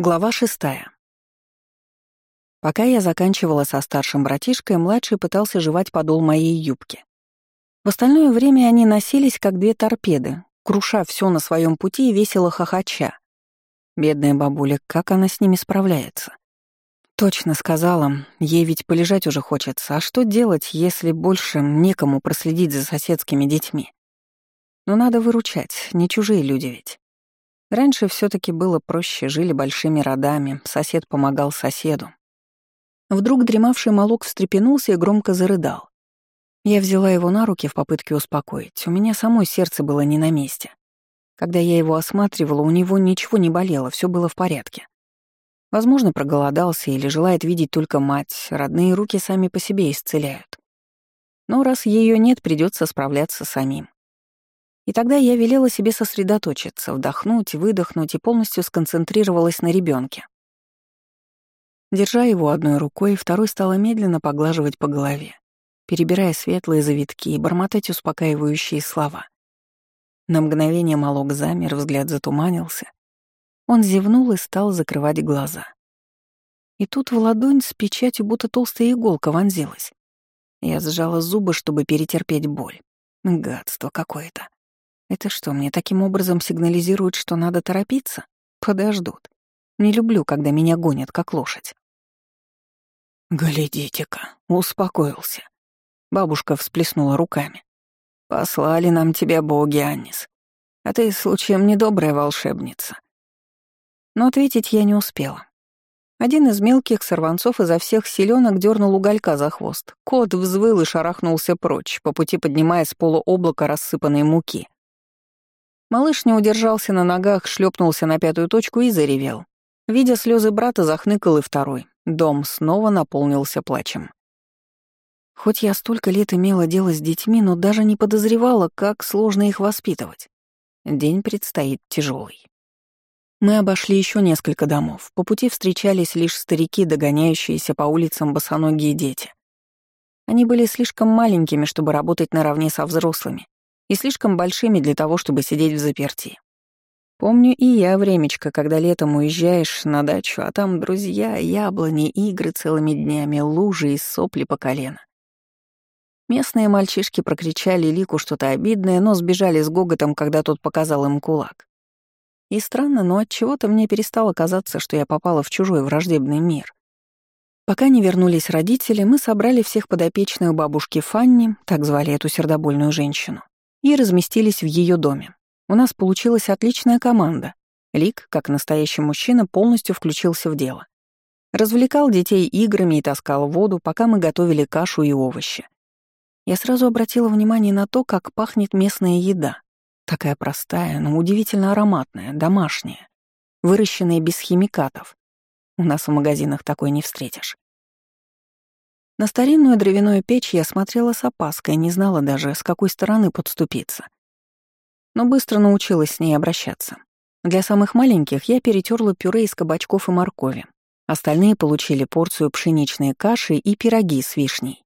Глава шестая. Пока я заканчивала со старшим братишкой, младший пытался жевать подол моей юбки. В остальное время они носились, как две торпеды, круша все на своем пути и весело хохоча. Бедная бабуля, как она с ними справляется? Точно сказала, ей ведь полежать уже хочется, а что делать, если больше некому проследить за соседскими детьми? Но надо выручать, не чужие люди ведь. Раньше все таки было проще, жили большими родами, сосед помогал соседу. Вдруг дремавший молок встрепенулся и громко зарыдал. Я взяла его на руки в попытке успокоить. У меня самой сердце было не на месте. Когда я его осматривала, у него ничего не болело, все было в порядке. Возможно, проголодался или желает видеть только мать, родные руки сами по себе исцеляют. Но раз ее нет, придется справляться самим. И тогда я велела себе сосредоточиться, вдохнуть, выдохнуть и полностью сконцентрировалась на ребенке. Держа его одной рукой, второй стала медленно поглаживать по голове, перебирая светлые завитки и бормотать успокаивающие слова. На мгновение молок замер, взгляд затуманился. Он зевнул и стал закрывать глаза. И тут в ладонь с печатью будто толстая иголка вонзилась. Я сжала зубы, чтобы перетерпеть боль. Гадство какое-то. Это что, мне таким образом сигнализируют, что надо торопиться? Подождут. Не люблю, когда меня гонят, как лошадь. «Глядите-ка, успокоился». Бабушка всплеснула руками. «Послали нам тебя боги, Аннис. А ты, случаем, недобрая волшебница». Но ответить я не успела. Один из мелких сорванцов изо всех силёнок дернул уголька за хвост. Кот взвыл и шарахнулся прочь, по пути поднимая с пола облако рассыпанной муки. Малыш не удержался на ногах, шлепнулся на пятую точку и заревел. Видя слезы брата, захныкал и второй. Дом снова наполнился плачем. Хоть я столько лет имела дело с детьми, но даже не подозревала, как сложно их воспитывать. День предстоит тяжелый. Мы обошли еще несколько домов. По пути встречались лишь старики, догоняющиеся по улицам босоногие дети. Они были слишком маленькими, чтобы работать наравне со взрослыми, и слишком большими для того, чтобы сидеть в заперти. Помню и я времечко, когда летом уезжаешь на дачу, а там друзья, яблони, игры целыми днями, лужи и сопли по колено. Местные мальчишки прокричали Лику что-то обидное, но сбежали с гоготом, когда тот показал им кулак. И странно, но от чего то мне перестало казаться, что я попала в чужой враждебный мир. Пока не вернулись родители, мы собрали всех подопечных бабушки Фанни, так звали эту сердобольную женщину, и разместились в ее доме. У нас получилась отличная команда. Лик, как настоящий мужчина, полностью включился в дело. Развлекал детей играми и таскал воду, пока мы готовили кашу и овощи. Я сразу обратила внимание на то, как пахнет местная еда. Такая простая, но удивительно ароматная, домашняя, выращенная без химикатов. У нас в магазинах такой не встретишь. На старинную дровяную печь я смотрела с опаской, не знала даже, с какой стороны подступиться. Но быстро научилась с ней обращаться. Для самых маленьких я перетерла пюре из кабачков и моркови. Остальные получили порцию пшеничной каши и пироги с вишней.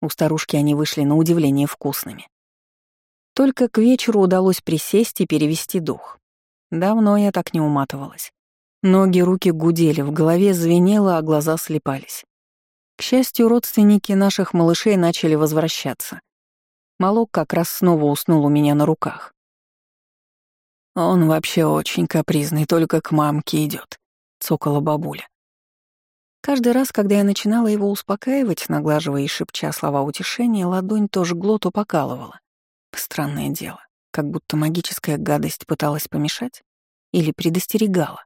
У старушки они вышли на удивление вкусными. Только к вечеру удалось присесть и перевести дух. Давно я так не уматывалась. Ноги, руки гудели, в голове звенело, а глаза слепались. К счастью, родственники наших малышей начали возвращаться. Малок как раз снова уснул у меня на руках. «Он вообще очень капризный, только к мамке идет, цокала бабуля. Каждый раз, когда я начинала его успокаивать, наглаживая и шепча слова утешения, ладонь тоже глоту покалывала. Странное дело, как будто магическая гадость пыталась помешать или предостерегала.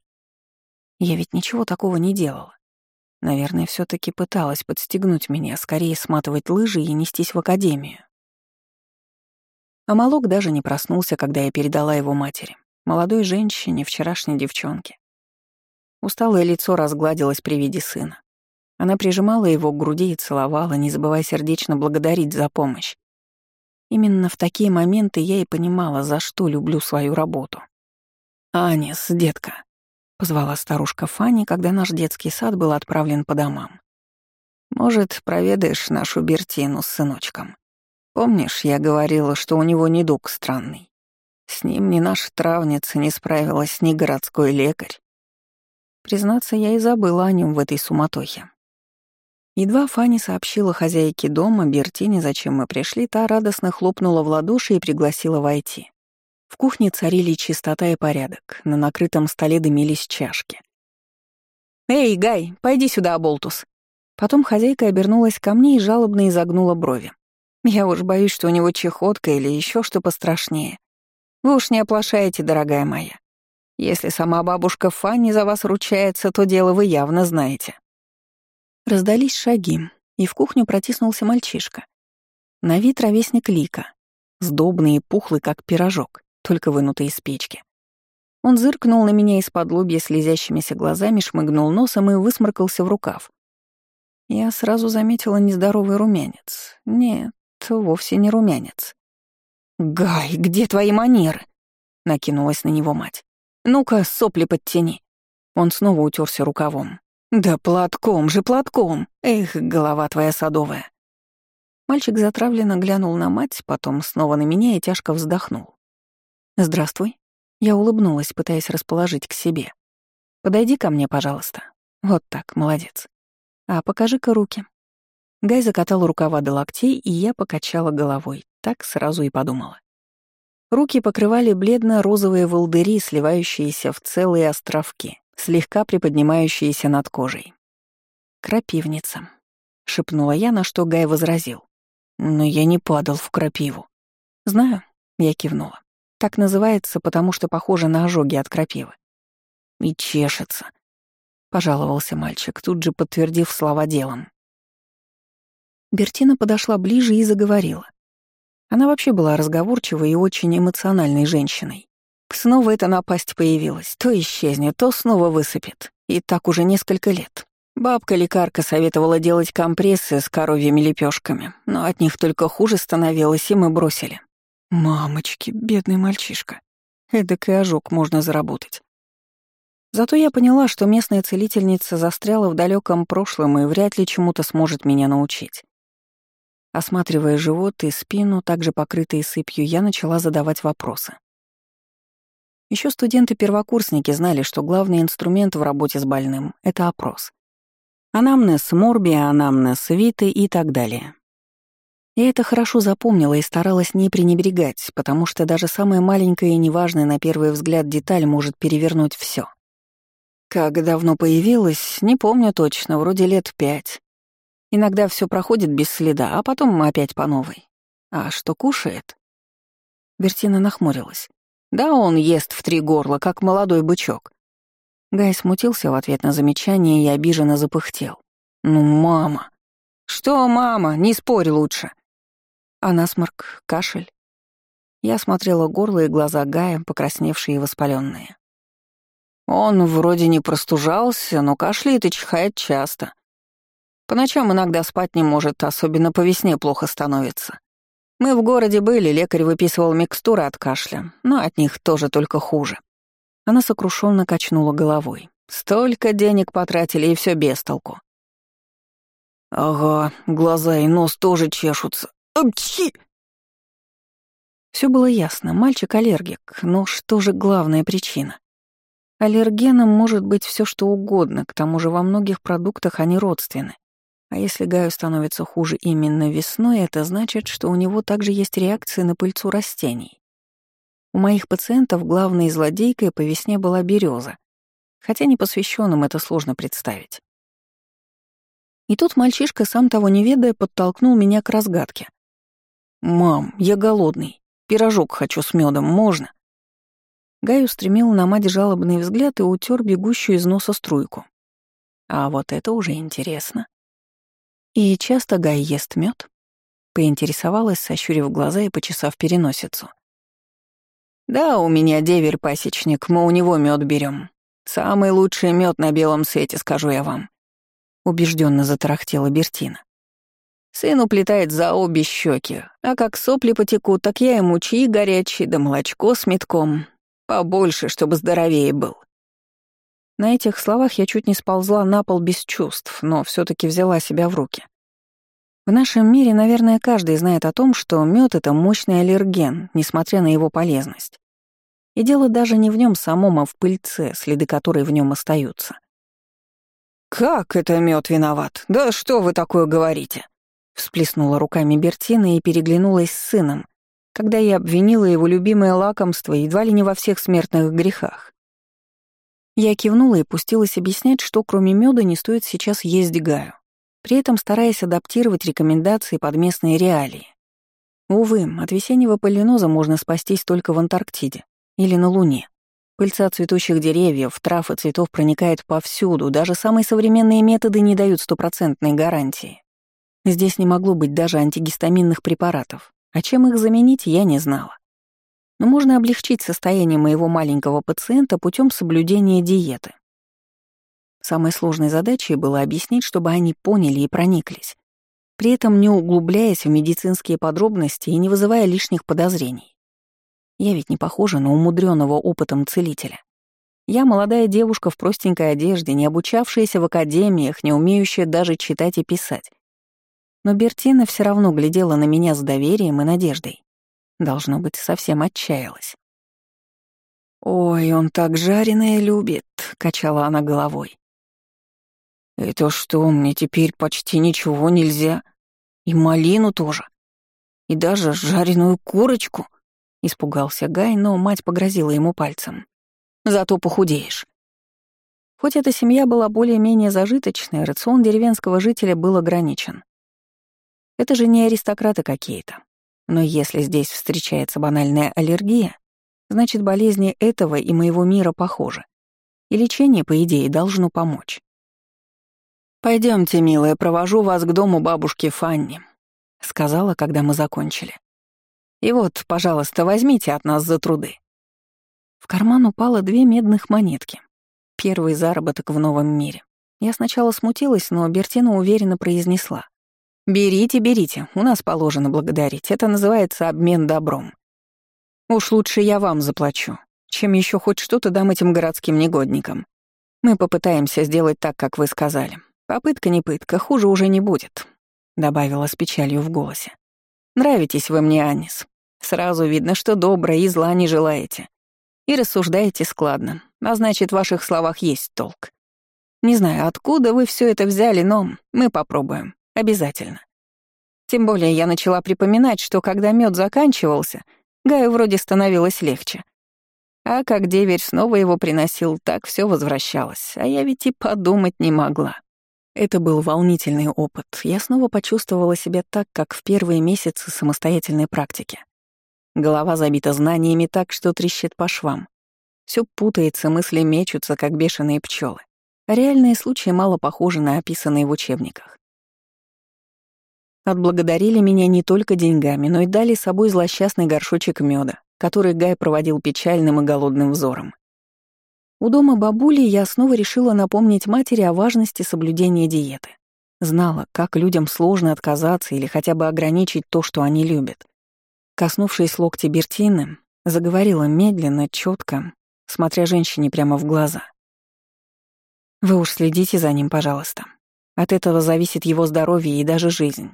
Я ведь ничего такого не делала. Наверное, все таки пыталась подстегнуть меня, скорее сматывать лыжи и нестись в академию. А даже не проснулся, когда я передала его матери, молодой женщине, вчерашней девчонке. Усталое лицо разгладилось при виде сына. Она прижимала его к груди и целовала, не забывая сердечно благодарить за помощь. Именно в такие моменты я и понимала, за что люблю свою работу. «Анис, детка», позвала старушка Фанни, когда наш детский сад был отправлен по домам. «Может, проведаешь нашу Бертину с сыночком? Помнишь, я говорила, что у него недуг странный? С ним ни наша травница не справилась, ни городской лекарь. признаться, я и забыла о нем в этой суматохе. Едва Фанни сообщила хозяйке дома Бертине, зачем мы пришли, та радостно хлопнула в ладоши и пригласила войти. В кухне царили чистота и порядок, на накрытом столе дымились чашки. «Эй, Гай, пойди сюда, Болтус!» Потом хозяйка обернулась ко мне и жалобно изогнула брови. «Я уж боюсь, что у него чехотка или еще что пострашнее. Вы уж не оплошаете, дорогая моя. Если сама бабушка Фанни за вас ручается, то дело вы явно знаете». Раздались шаги, и в кухню протиснулся мальчишка. На вид ровесник Лика, сдобный и пухлый, как пирожок только вынутый из печки. Он зыркнул на меня из-под лобья слезящимися глазами, шмыгнул носом и высморкался в рукав. Я сразу заметила нездоровый румянец. Нет, вовсе не румянец. «Гай, где твои манеры?» — накинулась на него мать. «Ну-ка, сопли подтяни». Он снова утерся рукавом. «Да платком же, платком! Эх, голова твоя садовая!» Мальчик затравленно глянул на мать, потом снова на меня и тяжко вздохнул. «Здравствуй». Я улыбнулась, пытаясь расположить к себе. «Подойди ко мне, пожалуйста. Вот так, молодец. А покажи-ка руки». Гай закатал рукава до локтей, и я покачала головой. Так сразу и подумала. Руки покрывали бледно-розовые волдыри, сливающиеся в целые островки, слегка приподнимающиеся над кожей. «Крапивница», — шепнула я, на что Гай возразил. «Но я не падал в крапиву». «Знаю», — я кивнула. Так называется, потому что похоже на ожоги от крапивы. «И чешется», — пожаловался мальчик, тут же подтвердив слова делом. Бертина подошла ближе и заговорила. Она вообще была разговорчивой и очень эмоциональной женщиной. Снова эта напасть появилась. То исчезнет, то снова высыпет. И так уже несколько лет. Бабка-лекарка советовала делать компрессы с коровьими лепешками, но от них только хуже становилось, и мы бросили. Мамочки, бедный мальчишка. Эдак и ожог можно заработать. Зато я поняла, что местная целительница застряла в далеком прошлом и вряд ли чему-то сможет меня научить. Осматривая живот и спину, также покрытые сыпью, я начала задавать вопросы. Еще студенты-первокурсники знали, что главный инструмент в работе с больным — это опрос. Анамнез морбия, анамнез виты и так далее. Я это хорошо запомнила и старалась не пренебрегать, потому что даже самая маленькая и неважная на первый взгляд деталь может перевернуть все. Как давно появилась, не помню точно, вроде лет пять. Иногда все проходит без следа, а потом опять по новой. А что кушает? Бертина нахмурилась. Да, он ест в три горла, как молодой бычок. Гай смутился в ответ на замечание и обиженно запыхтел. «Ну, мама!» «Что, мама? Не спорь лучше!» А насморк, кашель. Я смотрела горло и глаза Гая, покрасневшие и воспаленные. Он вроде не простужался, но кашляет и чихает часто. По ночам иногда спать не может, особенно по весне плохо становится. Мы в городе были, лекарь выписывал микстуры от кашля, но от них тоже только хуже. Она сокрушенно качнула головой. Столько денег потратили, и все без толку. Ага, глаза и нос тоже чешутся. Апчхи!» Все было ясно, мальчик аллергик, но что же главная причина? Аллергеном может быть все что угодно, к тому же во многих продуктах они родственны. А если Гаю становится хуже именно весной, это значит, что у него также есть реакции на пыльцу растений. У моих пациентов главной злодейкой по весне была береза, хотя непосвященным это сложно представить. И тут мальчишка, сам того не ведая, подтолкнул меня к разгадке. «Мам, я голодный. Пирожок хочу с медом, можно?» Гай устремил на мать жалобный взгляд и утер бегущую из носа струйку. А вот это уже интересно. «И часто Гай ест мед? Поинтересовалась, сощурив глаза и почесав переносицу. «Да, у меня деверь-пасечник, мы у него мед берем. Самый лучший мед на белом свете, скажу я вам», — убежденно затарахтела Бертина. Сын уплетает за обе щеки, а как сопли потекут, так я ему чаи горячие да молочко с метком. Побольше, чтобы здоровее был. На этих словах я чуть не сползла на пол без чувств, но все таки взяла себя в руки. В нашем мире, наверное, каждый знает о том, что мед это мощный аллерген, несмотря на его полезность. И дело даже не в нем самом, а в пыльце, следы которой в нем остаются. «Как это мед виноват? Да что вы такое говорите?» Всплеснула руками Бертина и переглянулась с сыном, когда я обвинила его любимое лакомство едва ли не во всех смертных грехах. Я кивнула и пустилась объяснять, что кроме меда не стоит сейчас есть гаю, при этом стараясь адаптировать рекомендации под местные реалии. Увы, от весеннего полиноза можно спастись только в Антарктиде или на Луне. Пыльца цветущих деревьев, трав и цветов проникает повсюду, даже самые современные методы не дают стопроцентной гарантии. Здесь не могло быть даже антигистаминных препаратов, а чем их заменить, я не знала. Но можно облегчить состояние моего маленького пациента путем соблюдения диеты. Самой сложной задачей было объяснить, чтобы они поняли и прониклись, при этом не углубляясь в медицинские подробности и не вызывая лишних подозрений. Я ведь не похожа на умудренного опытом целителя. Я молодая девушка в простенькой одежде, не обучавшаяся в академиях, не умеющая даже читать и писать. Но Бертина все равно глядела на меня с доверием и надеждой. Должно быть, совсем отчаялась. «Ой, он так жареное любит», — качала она головой. «Это что, мне теперь почти ничего нельзя?» И малину тоже. И даже жареную курочку. Испугался Гай, но мать погрозила ему пальцем. Зато похудеешь. Хоть эта семья была более-менее зажиточной, рацион деревенского жителя был ограничен. Это же не аристократы какие-то. Но если здесь встречается банальная аллергия, значит, болезни этого и моего мира похожи. И лечение, по идее, должно помочь. Пойдемте, милая, провожу вас к дому бабушки Фанни», — сказала, когда мы закончили. «И вот, пожалуйста, возьмите от нас за труды». В карман упало две медных монетки. Первый заработок в новом мире. Я сначала смутилась, но Бертина уверенно произнесла. «Берите, берите, у нас положено благодарить. Это называется обмен добром. Уж лучше я вам заплачу, чем еще хоть что-то дам этим городским негодникам. Мы попытаемся сделать так, как вы сказали. Попытка не пытка, хуже уже не будет», — добавила с печалью в голосе. «Нравитесь вы мне, Анис. Сразу видно, что добра и зла не желаете. И рассуждаете складно, а значит, в ваших словах есть толк. Не знаю, откуда вы все это взяли, но мы попробуем. Обязательно. Тем более я начала припоминать, что когда мед заканчивался, Гаю вроде становилось легче. А как деверь снова его приносил, так все возвращалось, а я ведь и подумать не могла. Это был волнительный опыт. Я снова почувствовала себя так, как в первые месяцы самостоятельной практики. Голова забита знаниями так, что трещит по швам. Все путается, мысли мечутся, как бешеные пчелы. реальные случаи мало похожи на описанные в учебниках. Отблагодарили меня не только деньгами, но и дали с собой злосчастный горшочек меда, который Гай проводил печальным и голодным взором. У дома бабули я снова решила напомнить матери о важности соблюдения диеты. Знала, как людям сложно отказаться или хотя бы ограничить то, что они любят. Коснувшись локти Бертины, заговорила медленно, четко, смотря женщине прямо в глаза. «Вы уж следите за ним, пожалуйста. От этого зависит его здоровье и даже жизнь.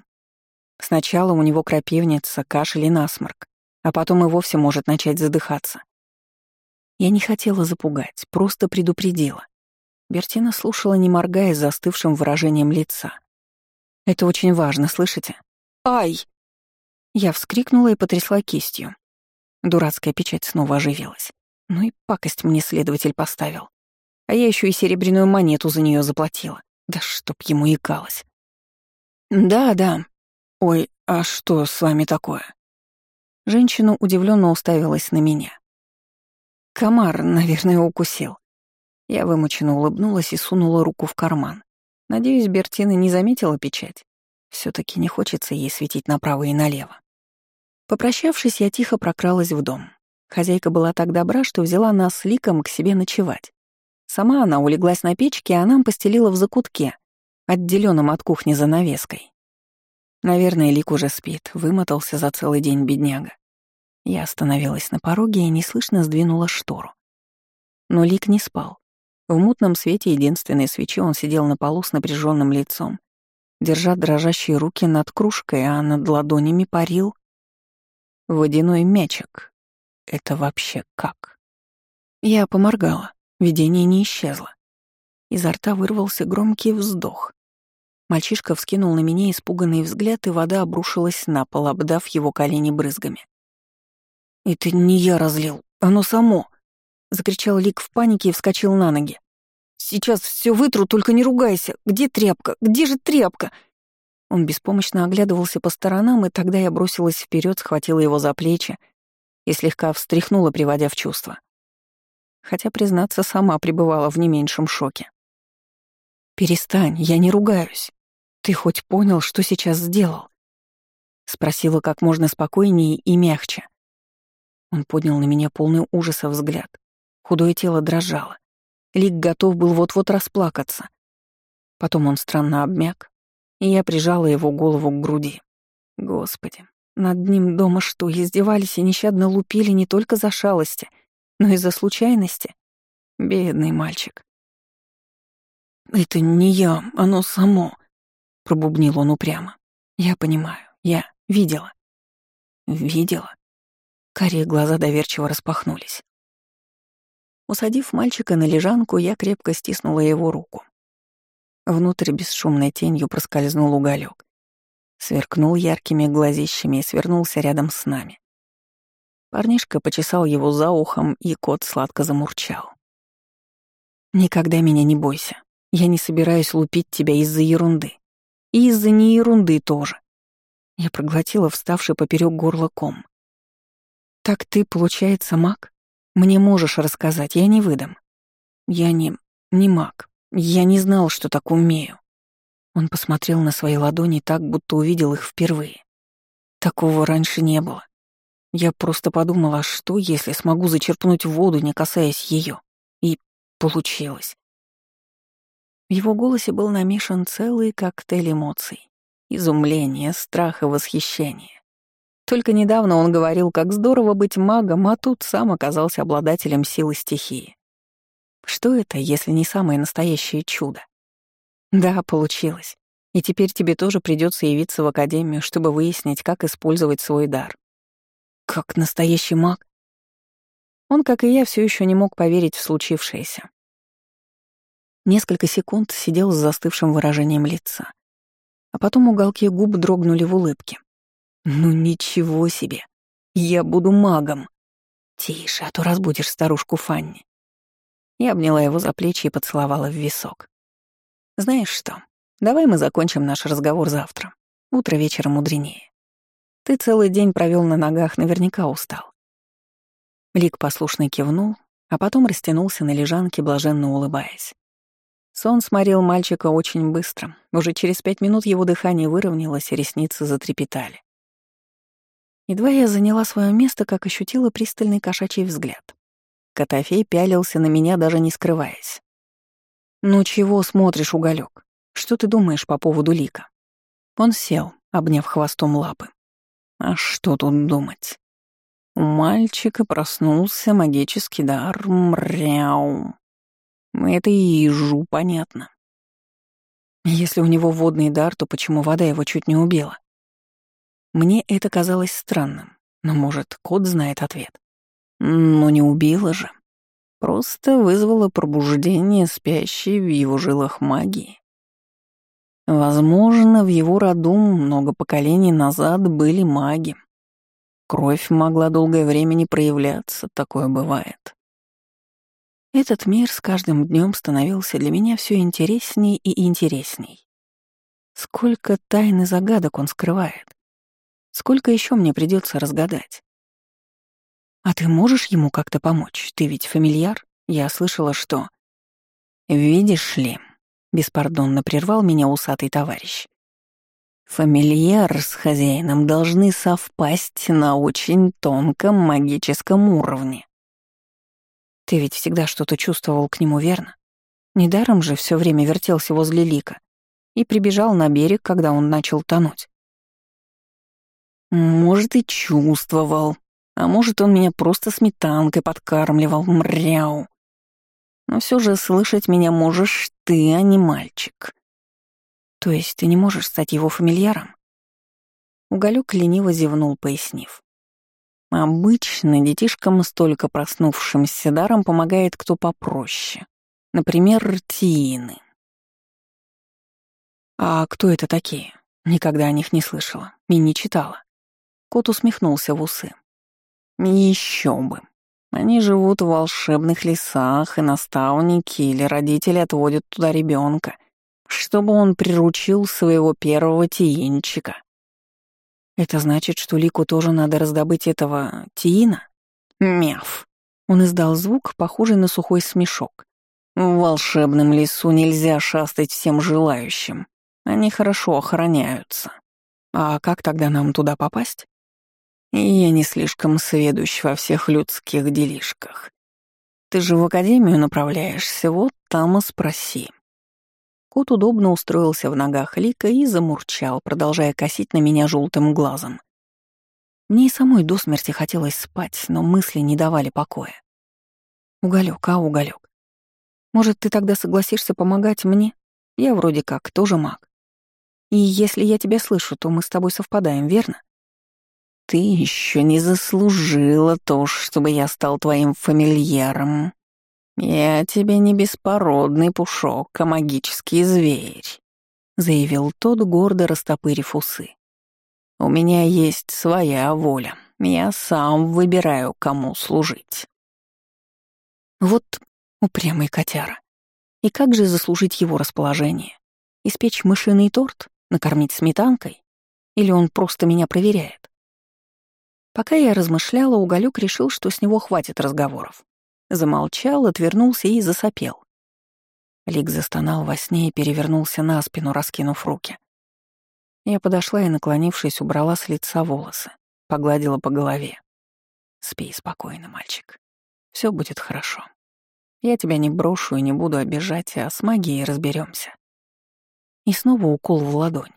Сначала у него крапивница, кашель и насморк, а потом и вовсе может начать задыхаться. Я не хотела запугать, просто предупредила. Бертина слушала, не моргая, с застывшим выражением лица. «Это очень важно, слышите?» «Ай!» Я вскрикнула и потрясла кистью. Дурацкая печать снова оживилась. Ну и пакость мне следователь поставил. А я еще и серебряную монету за нее заплатила. Да чтоб ему икалось. «Да, да. Ой, а что с вами такое?» Женщина удивленно уставилась на меня. Комар, наверное, укусил. Я вымученно улыбнулась и сунула руку в карман. Надеюсь, Бертина не заметила печать. все таки не хочется ей светить направо и налево. Попрощавшись, я тихо прокралась в дом. Хозяйка была так добра, что взяла нас с Ликом к себе ночевать. Сама она улеглась на печке, а нам постелила в закутке, отделенном от кухни занавеской. Наверное, Лик уже спит, вымотался за целый день бедняга. Я остановилась на пороге и неслышно сдвинула штору. Но Лик не спал. В мутном свете единственной свечи он сидел на полу с напряженным лицом, держа дрожащие руки над кружкой, а над ладонями парил водяной мячик. Это вообще как? Я поморгала, видение не исчезло. Изо рта вырвался громкий вздох. Мальчишка вскинул на меня испуганный взгляд, и вода обрушилась на пол, обдав его колени брызгами. «Это не я разлил, оно само!» — закричал Лик в панике и вскочил на ноги. «Сейчас все вытру, только не ругайся! Где тряпка? Где же тряпка?» Он беспомощно оглядывался по сторонам, и тогда я бросилась вперед, схватила его за плечи и слегка встряхнула, приводя в чувство. Хотя, признаться, сама пребывала в не меньшем шоке. «Перестань, я не ругаюсь. Ты хоть понял, что сейчас сделал?» Спросила как можно спокойнее и мягче. Он поднял на меня полный ужаса взгляд. Худое тело дрожало. Лик готов был вот-вот расплакаться. Потом он странно обмяк, и я прижала его голову к груди. Господи, над ним дома что, издевались и нещадно лупили не только за шалости, но и за случайности? Бедный мальчик. «Это не я, оно само», — пробубнил он упрямо. «Я понимаю, я видела». «Видела?» Карие глаза доверчиво распахнулись. Усадив мальчика на лежанку, я крепко стиснула его руку. Внутрь бесшумной тенью проскользнул уголек. Сверкнул яркими глазищами и свернулся рядом с нами. Парнишка почесал его за ухом, и кот сладко замурчал. «Никогда меня не бойся. Я не собираюсь лупить тебя из-за ерунды. И из-за не ерунды тоже». Я проглотила вставший поперек горла ком. «Так ты, получается, маг? Мне можешь рассказать, я не выдам». «Я не... не маг. Я не знал, что так умею». Он посмотрел на свои ладони так, будто увидел их впервые. Такого раньше не было. Я просто подумала, что если смогу зачерпнуть воду, не касаясь ее. И получилось. В его голосе был намешан целый коктейль эмоций. Изумление, страх и восхищение. Только недавно он говорил, как здорово быть магом, а тут сам оказался обладателем силы стихии. Что это, если не самое настоящее чудо? Да, получилось. И теперь тебе тоже придется явиться в академию, чтобы выяснить, как использовать свой дар. Как настоящий маг? Он, как и я, все еще не мог поверить в случившееся. Несколько секунд сидел с застывшим выражением лица. А потом уголки губ дрогнули в улыбке. «Ну ничего себе! Я буду магом!» «Тише, а то разбудишь старушку Фанни». Я обняла его за плечи и поцеловала в висок. Знаешь что, давай мы закончим наш разговор завтра. Утро вечера мудренее. Ты целый день провел на ногах, наверняка устал. Лик послушно кивнул, а потом растянулся на лежанке, блаженно улыбаясь. Сон сморил мальчика очень быстро. Уже через пять минут его дыхание выровнялось, и ресницы затрепетали. Едва я заняла свое место, как ощутила пристальный кошачий взгляд. Котофей пялился на меня, даже не скрываясь. «Ну чего смотришь, уголек? Что ты думаешь по поводу лика?» Он сел, обняв хвостом лапы. «А что тут думать?» У мальчика проснулся магический дар. Мряу. Это и ежу понятно. Если у него водный дар, то почему вода его чуть не убила? Мне это казалось странным, но, может, кот знает ответ. Но не убила же. Просто вызвало пробуждение спящей в его жилах магии. Возможно, в его роду много поколений назад были маги. Кровь могла долгое время не проявляться, такое бывает. Этот мир с каждым днем становился для меня все интересней и интересней. Сколько тайн и загадок он скрывает. Сколько еще мне придется разгадать. «А ты можешь ему как-то помочь? Ты ведь фамильяр? Я слышала, что...» «Видишь ли...» — беспардонно прервал меня усатый товарищ. «Фамильяр с хозяином должны совпасть на очень тонком магическом уровне». «Ты ведь всегда что-то чувствовал к нему, верно? Недаром же все время вертелся возле лика и прибежал на берег, когда он начал тонуть». «Может, и чувствовал», а может, он меня просто сметанкой подкармливал, мряу. Но все же слышать меня можешь ты, а не мальчик. То есть ты не можешь стать его фамильяром? Уголек лениво зевнул, пояснив. Обычно детишкам, столько проснувшимся даром, помогает кто попроще. Например, тиины. А кто это такие? Никогда о них не слышала и не читала. Кот усмехнулся в усы. Еще бы. Они живут в волшебных лесах, и наставники или родители отводят туда ребенка, чтобы он приручил своего первого тиинчика. Это значит, что Лику тоже надо раздобыть этого тиина? Мяв. Он издал звук, похожий на сухой смешок. В волшебном лесу нельзя шастать всем желающим. Они хорошо охраняются. А как тогда нам туда попасть? Я не слишком сведущ во всех людских делишках. Ты же в академию направляешься, вот там и спроси. Кот удобно устроился в ногах Лика и замурчал, продолжая косить на меня желтым глазом. Мне и самой до смерти хотелось спать, но мысли не давали покоя. Уголек, а уголек. Может, ты тогда согласишься помогать мне? Я вроде как тоже маг. И если я тебя слышу, то мы с тобой совпадаем, верно? Ты еще не заслужила то, чтобы я стал твоим фамильяром, «Я тебе не беспородный пушок, а магический зверь», — заявил тот, гордо растопырив усы. «У меня есть своя воля. Я сам выбираю, кому служить». Вот упрямый котяра. И как же заслужить его расположение? Испечь мышиный торт? Накормить сметанкой? Или он просто меня проверяет? Пока я размышляла, Уголек решил, что с него хватит разговоров. Замолчал, отвернулся и засопел. Лик застонал во сне и перевернулся на спину, раскинув руки. Я подошла и, наклонившись, убрала с лица волосы, погладила по голове. «Спи спокойно, мальчик. Все будет хорошо. Я тебя не брошу и не буду обижать, а с магией разберемся. И снова укол в ладонь.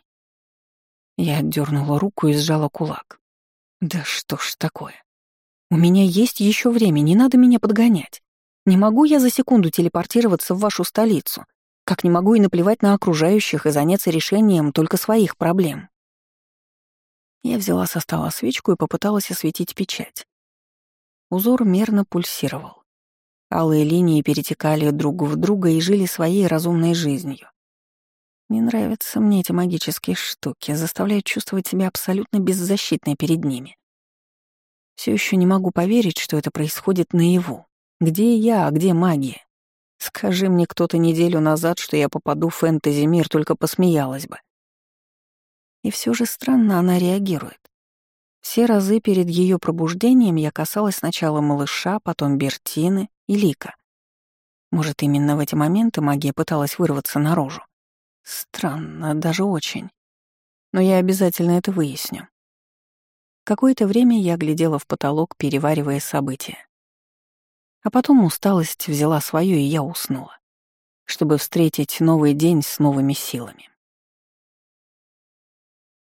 Я отдернула руку и сжала кулак. Да что ж такое? У меня есть еще время, не надо меня подгонять. Не могу я за секунду телепортироваться в вашу столицу, как не могу и наплевать на окружающих и заняться решением только своих проблем. Я взяла со стола свечку и попыталась осветить печать. Узор мерно пульсировал. Алые линии перетекали друг в друга и жили своей разумной жизнью. Не нравятся мне эти магические штуки, заставляют чувствовать себя абсолютно беззащитной перед ними. Все еще не могу поверить, что это происходит наяву. Где я, а где магия? Скажи мне кто-то неделю назад, что я попаду в фэнтези-мир, только посмеялась бы. И все же странно она реагирует. Все разы перед ее пробуждением я касалась сначала малыша, потом Бертины и Лика. Может, именно в эти моменты магия пыталась вырваться наружу. Странно, даже очень. Но я обязательно это выясню. Какое-то время я глядела в потолок, переваривая события. А потом усталость взяла свое, и я уснула, чтобы встретить новый день с новыми силами.